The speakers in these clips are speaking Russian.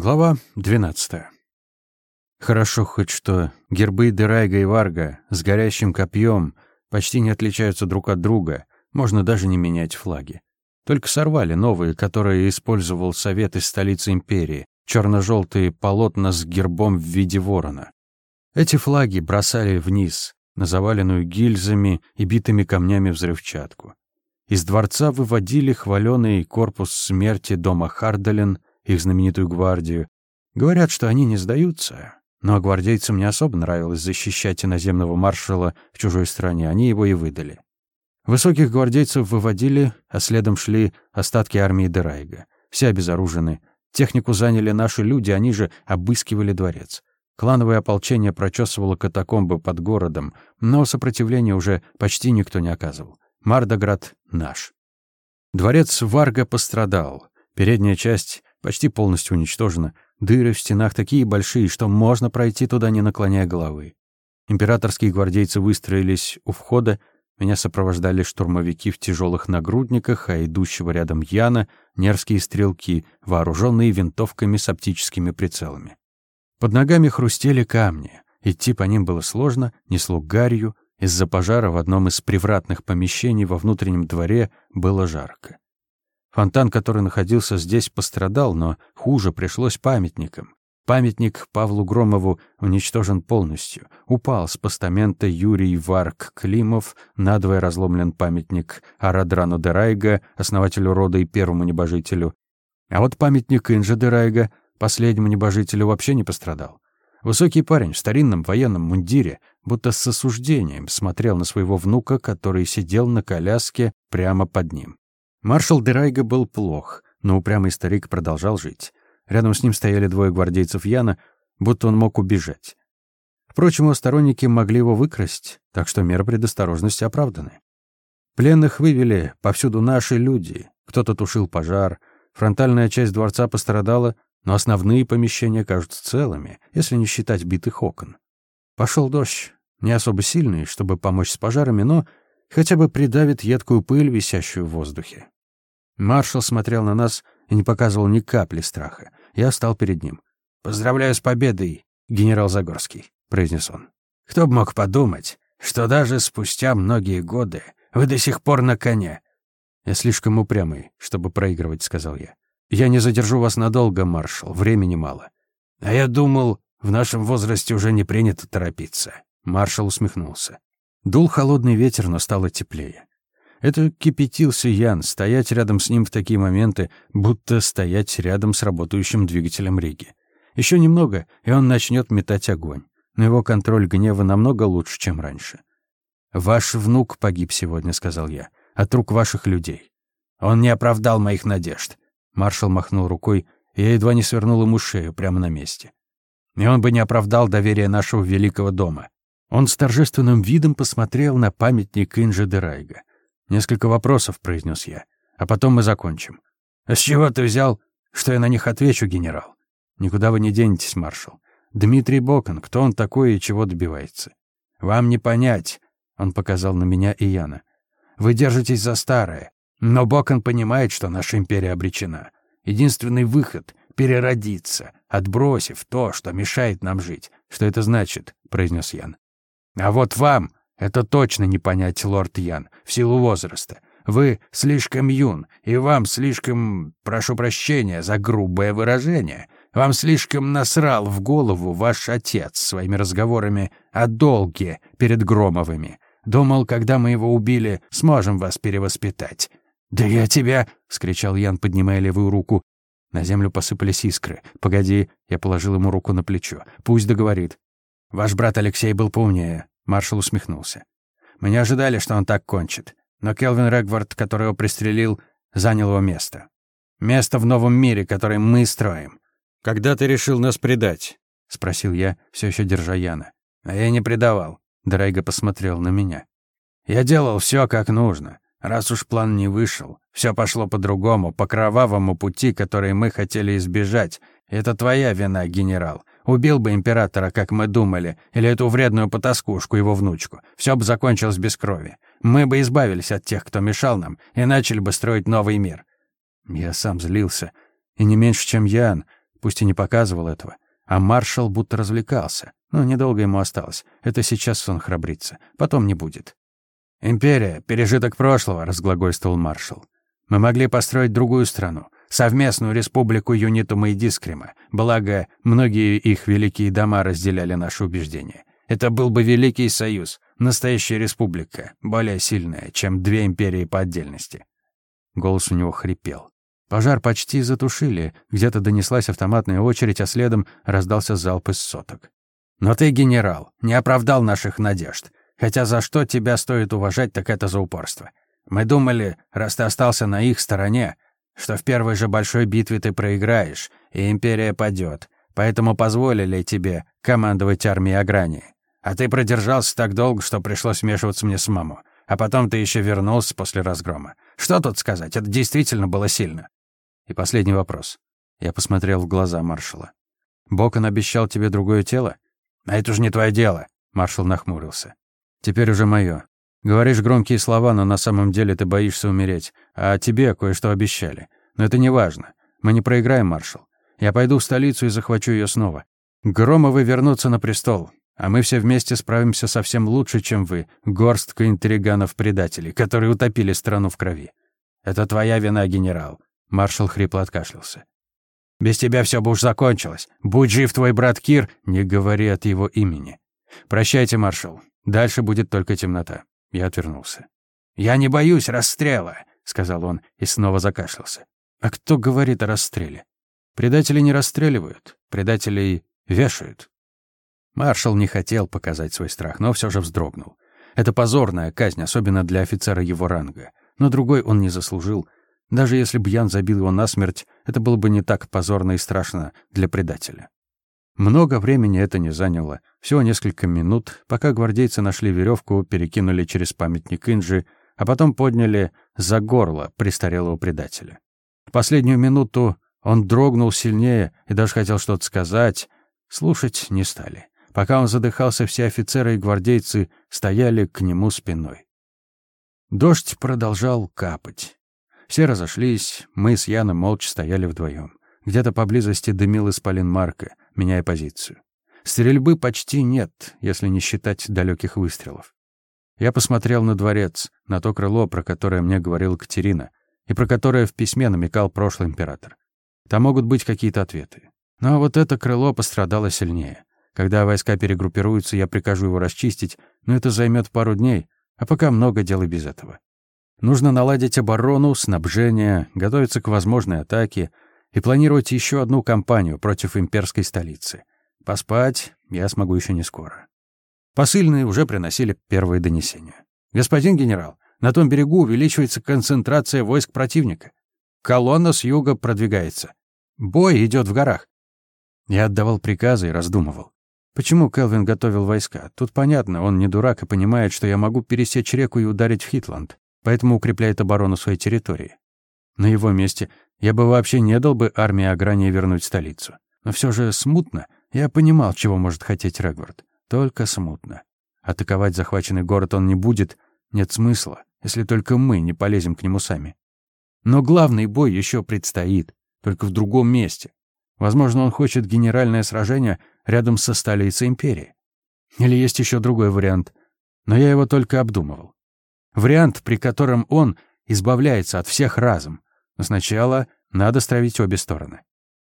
Глава 12. Хорошо хоть что гербы Дерайга и Варга с горящим копьем почти не отличаются друг от друга, можно даже не менять флаги. Только сорвали новые, которые использовал Совет из столицы империи, черно-желтые полотна с гербом в виде ворона. Эти флаги бросали вниз, на заваленную гильзами и битыми камнями взрывчатку. Из дворца выводили хваленый корпус смерти дома Хардален — их знаменитую гвардию. Говорят, что они не сдаются, но гвардейцам не особо нравилось защищать иноземного маршала в чужой стране, они его и выдали. Высоких гвардейцев выводили, а следом шли остатки армии Дерайга. Все обезоружены. Технику заняли наши люди, они же обыскивали дворец. Клановое ополчение прочесывало катакомбы под городом, но сопротивления уже почти никто не оказывал. Мардоград наш. Дворец Варга пострадал. Передняя часть почти полностью уничтожена. Дыры в стенах такие большие, что можно пройти туда, не наклоняя головы. Императорские гвардейцы выстроились у входа, меня сопровождали штурмовики в тяжелых нагрудниках, а идущего рядом Яна — нерские стрелки, вооруженные винтовками с оптическими прицелами. Под ногами хрустели камни. Идти по ним было сложно, несло гарью. Из-за пожара в одном из привратных помещений во внутреннем дворе было жарко. Фонтан, который находился здесь, пострадал, но хуже пришлось памятникам. Памятник Павлу Громову уничтожен полностью. Упал с постамента Юрий Варк Климов, надвое разломлен памятник Арадрану Дерайга, основателю рода и первому небожителю. А вот памятник Инжа Дерайга, последнему небожителю, вообще не пострадал. Высокий парень в старинном военном мундире, будто с осуждением, смотрел на своего внука, который сидел на коляске прямо под ним. Маршал Дерайга был плох, но упрямый старик продолжал жить. Рядом с ним стояли двое гвардейцев Яна, будто он мог убежать. Впрочем, его сторонники могли его выкрасть, так что меры предосторожности оправданы. Пленных вывели повсюду наши люди. Кто-то тушил пожар, фронтальная часть дворца пострадала, но основные помещения кажутся целыми, если не считать битых окон. Пошел дождь, не особо сильный, чтобы помочь с пожарами, но хотя бы придавит едкую пыль, висящую в воздухе. Маршал смотрел на нас и не показывал ни капли страха. Я встал перед ним. «Поздравляю с победой, генерал Загорский», — произнес он. «Кто бы мог подумать, что даже спустя многие годы вы до сих пор на коне?» «Я слишком упрямый, чтобы проигрывать», — сказал я. «Я не задержу вас надолго, маршал, времени мало». «А я думал, в нашем возрасте уже не принято торопиться». Маршал усмехнулся. Дул холодный ветер, но стало теплее. Это кипятился Ян, стоять рядом с ним в такие моменты, будто стоять рядом с работающим двигателем Риги. Еще немного, и он начнет метать огонь. Но его контроль гнева намного лучше, чем раньше. «Ваш внук погиб сегодня», — сказал я, — «от рук ваших людей». «Он не оправдал моих надежд». Маршал махнул рукой, и я едва не свернул ему шею прямо на месте. «И он бы не оправдал доверия нашего великого дома. Он с торжественным видом посмотрел на памятник Инжи Дерайга. «Несколько вопросов», — произнес я, — «а потом мы закончим». «А с чего ты взял, что я на них отвечу, генерал?» «Никуда вы не денетесь, маршал. Дмитрий Бокон, кто он такой и чего добивается?» «Вам не понять», — он показал на меня и Яна. «Вы держитесь за старое, но Бокон понимает, что наша империя обречена. Единственный выход — переродиться, отбросив то, что мешает нам жить. Что это значит?» — произнес Ян. А вот вам это точно не понять, лорд Ян, в силу возраста. Вы слишком юн, и вам слишком, прошу прощения за грубое выражение, вам слишком насрал в голову ваш отец своими разговорами о долге перед Громовыми. Думал, когда мы его убили, сможем вас перевоспитать. «Да я тебя!» — скричал Ян, поднимая левую руку. На землю посыпались искры. «Погоди!» — я положил ему руку на плечо. «Пусть договорит. Ваш брат Алексей был поумнее. Маршал усмехнулся. Мы не ожидали, что он так кончит. Но Келвин Регвард, которого пристрелил, занял его место. Место в новом мире, который мы строим. Когда ты решил нас предать? спросил я, все еще держа Яна. А я не предавал. Дрейга посмотрел на меня. Я делал все как нужно. Раз уж план не вышел, все пошло по-другому, по кровавому пути, который мы хотели избежать. Это твоя вина, генерал. Убил бы императора, как мы думали, или эту вредную потаскушку, его внучку. Все бы закончилось без крови. Мы бы избавились от тех, кто мешал нам, и начали бы строить новый мир. Я сам злился. И не меньше, чем Ян. пусть и не показывал этого. А маршал будто развлекался. Но недолго ему осталось. Это сейчас он храбрится. Потом не будет. «Империя — пережиток прошлого», — разглагольствовал маршал. «Мы могли построить другую страну, совместную республику Юнитума и Дискрима, благо многие их великие дома разделяли наши убеждения. Это был бы Великий Союз, настоящая республика, более сильная, чем две империи по отдельности». Голос у него хрипел. Пожар почти затушили, где-то донеслась автоматная очередь, а следом раздался залп из соток. «Но ты, генерал, не оправдал наших надежд. Хотя за что тебя стоит уважать, так это за упорство. Мы думали, раз ты остался на их стороне, что в первой же большой битве ты проиграешь, и империя падет, поэтому позволили тебе командовать армией Агрании. А ты продержался так долго, что пришлось вмешиваться мне самому. А потом ты еще вернулся после разгрома. Что тут сказать? Это действительно было сильно. И последний вопрос. Я посмотрел в глаза маршала. Бокон обещал тебе другое тело? А это уже не твое дело. Маршал нахмурился. Теперь уже мое. Говоришь громкие слова, но на самом деле ты боишься умереть. А тебе кое-что обещали. Но это не важно. Мы не проиграем, маршал. Я пойду в столицу и захвачу ее снова. Громовы вернутся на престол. А мы все вместе справимся совсем лучше, чем вы, горстка интриганов-предателей, которые утопили страну в крови. Это твоя вина, генерал. Маршал хрипло откашлялся. Без тебя все бы уж закончилось. Будь жив твой брат Кир, не говори от его имени. Прощайте, маршал. Дальше будет только темнота. Я отвернулся. «Я не боюсь расстрела», — сказал он и снова закашлялся. «А кто говорит о расстреле? Предатели не расстреливают, предателей вешают». Маршал не хотел показать свой страх, но все же вздрогнул. Это позорная казнь, особенно для офицера его ранга. Но другой он не заслужил. Даже если бы Ян забил его насмерть, это было бы не так позорно и страшно для предателя. Много времени это не заняло. Всего несколько минут, пока гвардейцы нашли веревку, перекинули через памятник Инжи, а потом подняли за горло престарелого предателя. В последнюю минуту он дрогнул сильнее и даже хотел что-то сказать. Слушать не стали. Пока он задыхался, все офицеры и гвардейцы стояли к нему спиной. Дождь продолжал капать. Все разошлись, мы с Яном молча стояли вдвоем. Где-то поблизости дымил исполин Марка — меняя позицию. Стрельбы почти нет, если не считать далеких выстрелов. Я посмотрел на дворец, на то крыло, про которое мне говорила Катерина, и про которое в письме намекал прошлый император. Там могут быть какие-то ответы. Но вот это крыло пострадало сильнее. Когда войска перегруппируются, я прикажу его расчистить, но это займет пару дней, а пока много дел и без этого. Нужно наладить оборону, снабжение, готовиться к возможной атаке, и планировать еще одну кампанию против имперской столицы. Поспать я смогу еще не скоро. Посыльные уже приносили первые донесения. «Господин генерал, на том берегу увеличивается концентрация войск противника. Колонна с юга продвигается. Бой идет в горах». Я отдавал приказы и раздумывал. Почему Келвин готовил войска? Тут понятно, он не дурак и понимает, что я могу пересечь реку и ударить в Хитланд, поэтому укрепляет оборону своей территории. На его месте я бы вообще не дал бы армии Агрании вернуть столицу. Но все же смутно я понимал, чего может хотеть Регвард. Только смутно. Атаковать захваченный город он не будет, нет смысла, если только мы не полезем к нему сами. Но главный бой еще предстоит, только в другом месте. Возможно, он хочет генеральное сражение рядом со столицей империи. Или есть еще другой вариант, но я его только обдумывал. Вариант, при котором он избавляется от всех разом, но сначала надо стравить обе стороны.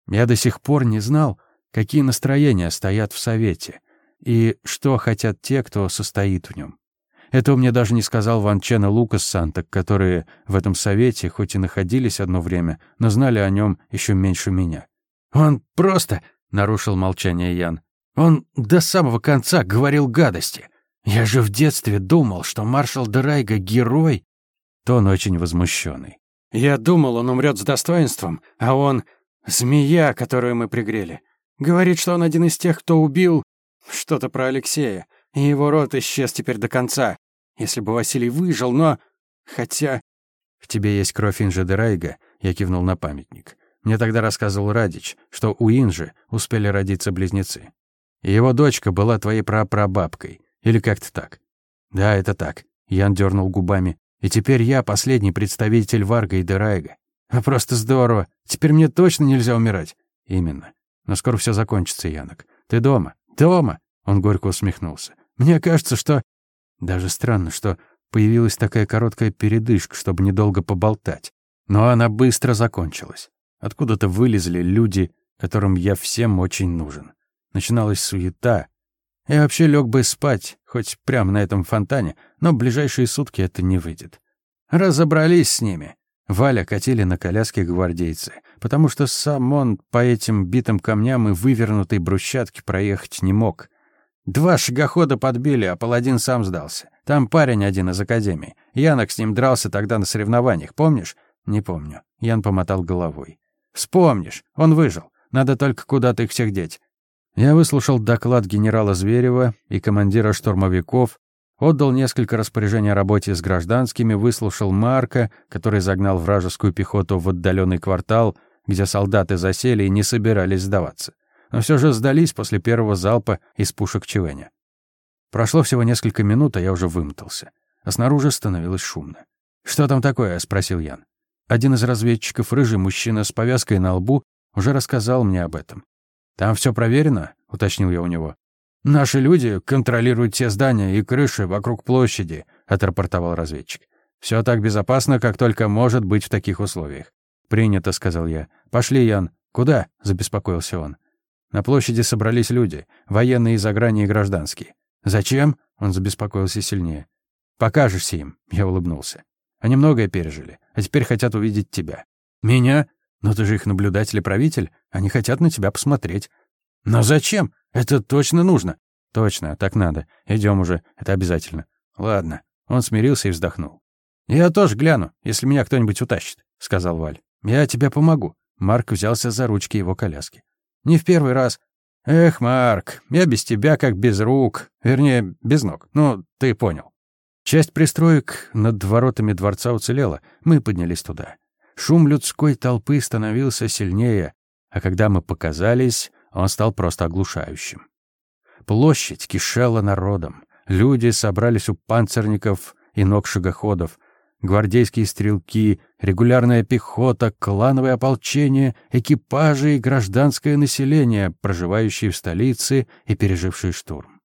Я до сих пор не знал, какие настроения стоят в Совете и что хотят те, кто состоит в нем. Этого мне даже не сказал Ван Чен и Лукас Сантак, которые в этом совете хоть и находились одно время, но знали о нем еще меньше меня. «Он просто...» — нарушил молчание Ян. «Он до самого конца говорил гадости. Я же в детстве думал, что маршал Драйга — герой». Тон очень возмущенный. Я думал, он умрет с достоинством, а он — змея, которую мы пригрели. Говорит, что он один из тех, кто убил что-то про Алексея, и его род исчез теперь до конца. Если бы Василий выжил, но... Хотя... «В тебе есть кровь Инжи Дерайга», — я кивнул на памятник. Мне тогда рассказывал Радич, что у Инжи успели родиться близнецы. И его дочка была твоей прапрабабкой. Или как-то так. Да, это так. Ян дернул губами. И теперь я последний представитель Варга и Дерайга. А просто здорово. Теперь мне точно нельзя умирать. Именно. Но скоро все закончится, Янок. Ты дома? Дома!» Он горько усмехнулся. «Мне кажется, что...» Даже странно, что появилась такая короткая передышка, чтобы недолго поболтать. Но она быстро закончилась. Откуда-то вылезли люди, которым я всем очень нужен. Начиналась суета. Я вообще лег бы спать, хоть прямо на этом фонтане, но ближайшие сутки это не выйдет. Разобрались с ними. Валя катили на коляске гвардейцы, потому что сам он по этим битым камням и вывернутой брусчатке проехать не мог. Два шагохода подбили, а паладин сам сдался. Там парень один из академии. Янок с ним дрался тогда на соревнованиях, помнишь? Не помню. Ян помотал головой. Вспомнишь, он выжил. Надо только куда-то их всех деть. Я выслушал доклад генерала Зверева и командира штурмовиков, Отдал несколько распоряжений о работе с гражданскими, выслушал Марка, который загнал вражескую пехоту в отдаленный квартал, где солдаты засели и не собирались сдаваться. Но все же сдались после первого залпа из пушек Чевеня. Прошло всего несколько минут, а я уже вымотался. А снаружи становилось шумно. «Что там такое?» — спросил Ян. Один из разведчиков, рыжий мужчина с повязкой на лбу, уже рассказал мне об этом. «Там все проверено?» — уточнил я у него. «Наши люди контролируют все здания и крыши вокруг площади», — отрапортовал разведчик. «Все так безопасно, как только может быть в таких условиях». «Принято», — сказал я. «Пошли, Ян». «Куда?» — забеспокоился он. На площади собрались люди, военные из ограни и гражданские. «Зачем?» — он забеспокоился сильнее. «Покажешься им», — я улыбнулся. «Они многое пережили, а теперь хотят увидеть тебя». «Меня? Но ты же их наблюдатель и правитель. Они хотят на тебя посмотреть». «Но зачем? Это точно нужно?» «Точно, так надо. Идем уже, это обязательно». «Ладно». Он смирился и вздохнул. «Я тоже гляну, если меня кто-нибудь утащит», — сказал Валь. «Я тебе помогу». Марк взялся за ручки его коляски. «Не в первый раз». «Эх, Марк, я без тебя как без рук. Вернее, без ног. Ну, ты понял». Часть пристроек над воротами дворца уцелела. Мы поднялись туда. Шум людской толпы становился сильнее, а когда мы показались, он стал просто оглушающим. Площадь кишела народом. Люди собрались у панцирников и ног шагоходов. Гвардейские стрелки, регулярная пехота, клановое ополчение, экипажи и гражданское население, проживающие в столице и пережившие штурм.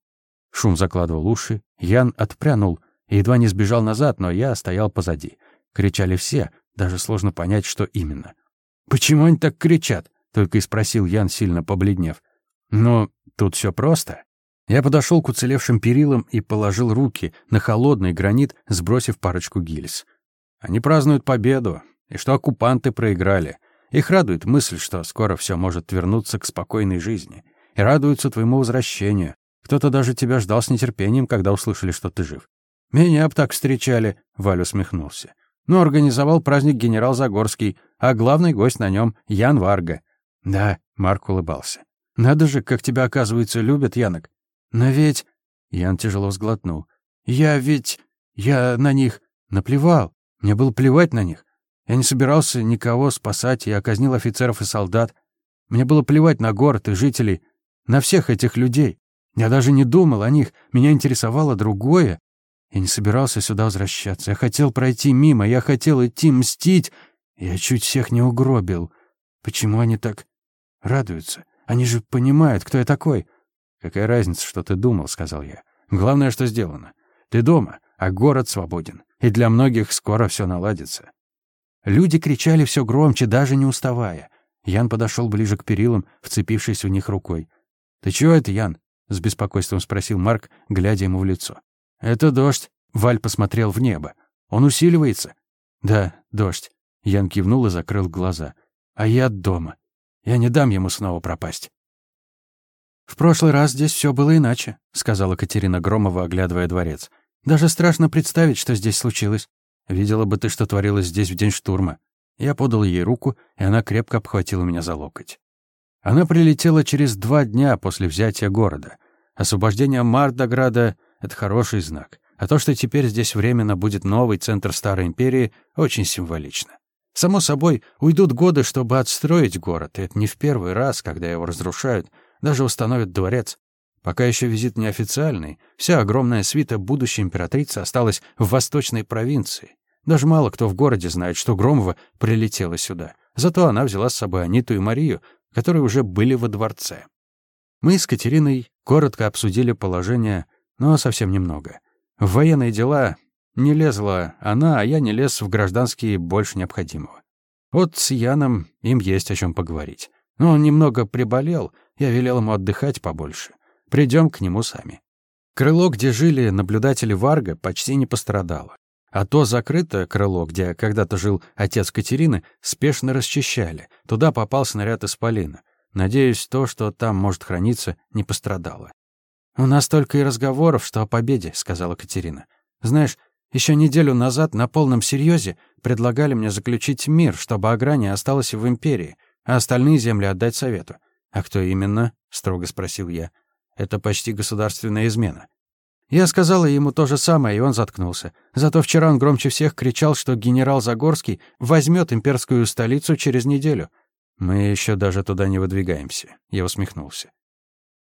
Шум закладывал уши, Ян отпрянул и едва не сбежал назад, но я стоял позади. Кричали все, даже сложно понять, что именно. «Почему они так кричат?» Только и спросил Ян, сильно побледнев. «Ну, тут все просто». Я подошел к уцелевшим перилам и положил руки на холодный гранит, сбросив парочку гильз. Они празднуют победу, и что оккупанты проиграли. Их радует мысль, что скоро все может вернуться к спокойной жизни. И радуются твоему возвращению. Кто-то даже тебя ждал с нетерпением, когда услышали, что ты жив. «Меня б так встречали», — Валь усмехнулся. «Ну, организовал праздник генерал Загорский, а главный гость на нем — Ян Варга. «Да», — Марк улыбался. «Надо же, как тебя, оказывается, любят, Янок. Но ведь...» Ян тяжело сглотнул. «Я ведь... Я на них наплевал. Мне было плевать на них. Я не собирался никого спасать, я казнил офицеров и солдат. Мне было плевать на город и жителей, на всех этих людей. Я даже не думал о них, меня интересовало другое. Я не собирался сюда возвращаться, я хотел пройти мимо, я хотел идти мстить. Я чуть всех не угробил. Почему они так Радуются. Они же понимают, кто я такой. Какая разница, что ты думал, сказал я. Главное, что сделано. Ты дома, а город свободен. И для многих скоро все наладится. Люди кричали все громче, даже не уставая. Ян подошел ближе к перилам, вцепившись в них рукой. «Ты чего это, Ян?» — с беспокойством спросил Марк, глядя ему в лицо. «Это дождь». Валь посмотрел в небо. «Он усиливается?» «Да, дождь». Ян кивнул и закрыл глаза. «А я дома. Я не дам ему снова пропасть. «В прошлый раз здесь все было иначе», — сказала Катерина Громова, оглядывая дворец. «Даже страшно представить, что здесь случилось. Видела бы ты, что творилось здесь в день штурма». Я подал ей руку, и она крепко обхватила меня за локоть. Она прилетела через два дня после взятия города. Освобождение Мардограда — это хороший знак. А то, что теперь здесь временно будет новый центр Старой Империи, очень символично. Само собой, уйдут годы, чтобы отстроить город, и это не в первый раз, когда его разрушают, даже установят дворец. Пока еще визит неофициальный, вся огромная свита будущей императрицы осталась в восточной провинции. Даже мало кто в городе знает, что Громова прилетела сюда. Зато она взяла с собой Аниту и Марию, которые уже были во дворце. Мы с Катериной коротко обсудили положение, но совсем немного. В военные дела не лезла она, а я не лез в гражданские больше необходимого. Вот с Яном им есть о чем поговорить. Но он немного приболел, я велел ему отдыхать побольше. Придем к нему сами. Крыло, где жили наблюдатели Варга, почти не пострадало. А то закрытое крыло, где когда-то жил отец Катерины, спешно расчищали. Туда попал снаряд из полина. Надеюсь, то, что там может храниться, не пострадало. «У нас только и разговоров, что о победе», — сказала Катерина. «Знаешь, еще неделю назад на полном серьезе предлагали мне заключить мир, чтобы Аграния осталась в империи, а остальные земли отдать совету. А кто именно? строго спросил я. Это почти государственная измена. Я сказала ему то же самое, и он заткнулся. Зато вчера он громче всех кричал, что генерал Загорский возьмет имперскую столицу через неделю. Мы еще даже туда не выдвигаемся. Я усмехнулся.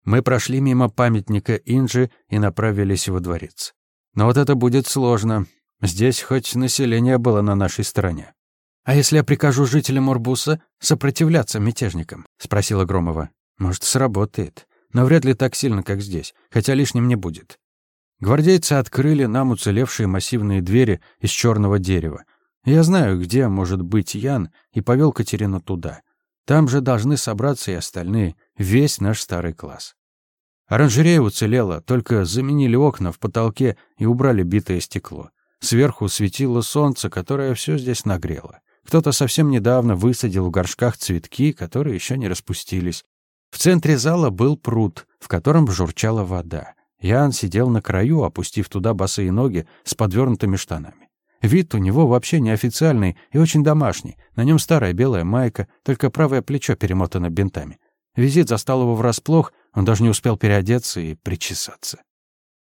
Мы прошли мимо памятника Инджи и направились во дворец. Но вот это будет сложно. Здесь хоть население было на нашей стороне. «А если я прикажу жителям Урбуса сопротивляться мятежникам?» — спросила Громова. «Может, сработает. Но вряд ли так сильно, как здесь, хотя лишним не будет». Гвардейцы открыли нам уцелевшие массивные двери из черного дерева. Я знаю, где может быть Ян, и повел Катерину туда. Там же должны собраться и остальные, весь наш старый класс. Оранжерея уцелела, только заменили окна в потолке и убрали битое стекло. Сверху светило солнце, которое все здесь нагрело. Кто-то совсем недавно высадил в горшках цветки, которые еще не распустились. В центре зала был пруд, в котором журчала вода. Ян сидел на краю, опустив туда босые ноги с подвернутыми штанами. Вид у него вообще неофициальный и очень домашний. На нем старая белая майка, только правое плечо перемотано бинтами. Визит застал его врасплох, он даже не успел переодеться и причесаться.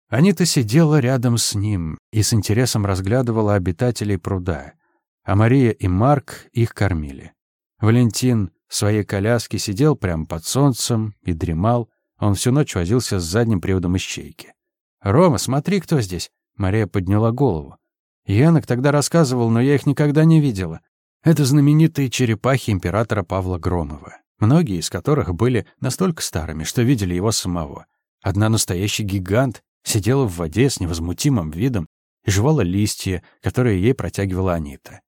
Анита сидела рядом с ним и с интересом разглядывала обитателей пруда, а Мария и Марк их кормили. Валентин в своей коляске сидел прямо под солнцем и дремал, он всю ночь возился с задним приводом ищейки. «Рома, смотри, кто здесь!» Мария подняла голову. Янок тогда рассказывал, но я их никогда не видела. Это знаменитые черепахи императора Павла Громова многие из которых были настолько старыми, что видели его самого. Одна настоящий гигант сидела в воде с невозмутимым видом и жевала листья, которые ей протягивала Анита.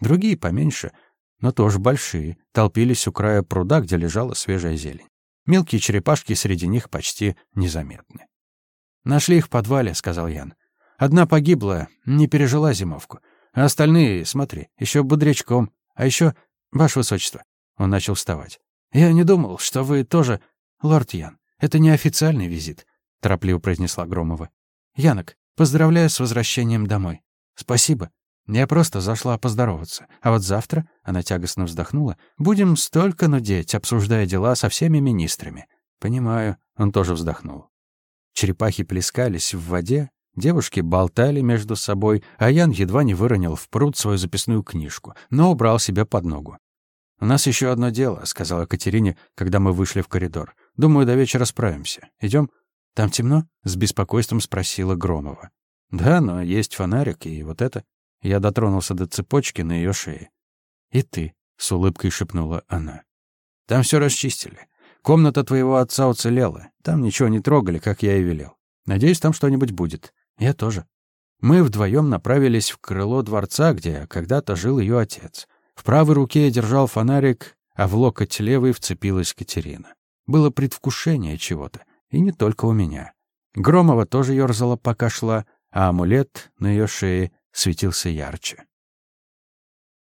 Другие поменьше, но тоже большие, толпились у края пруда, где лежала свежая зелень. Мелкие черепашки среди них почти незаметны. «Нашли их в подвале», — сказал Ян. «Одна погибла, не пережила зимовку. А остальные, смотри, еще бодрячком. А еще, ваше высочество». Он начал вставать. «Я не думал, что вы тоже... Лорд Ян, это не официальный визит», — торопливо произнесла Громова. «Янок, поздравляю с возвращением домой. Спасибо. Я просто зашла поздороваться. А вот завтра, — она тягостно вздохнула, — будем столько нудеть, обсуждая дела со всеми министрами». «Понимаю», — он тоже вздохнул. Черепахи плескались в воде, девушки болтали между собой, а Ян едва не выронил в пруд свою записную книжку, но убрал себе под ногу. «У нас еще одно дело», — сказала Катерине, когда мы вышли в коридор. «Думаю, до вечера справимся. Идем? Там темно?» — с беспокойством спросила Громова. «Да, но есть фонарик, и вот это...» Я дотронулся до цепочки на ее шее. «И ты», — с улыбкой шепнула она. «Там все расчистили. Комната твоего отца уцелела. Там ничего не трогали, как я и велел. Надеюсь, там что-нибудь будет. Я тоже». Мы вдвоем направились в крыло дворца, где когда-то жил ее отец. В правой руке я держал фонарик, а в локоть левой вцепилась Катерина. Было предвкушение чего-то, и не только у меня. Громова тоже ерзала, пока шла, а амулет на ее шее светился ярче.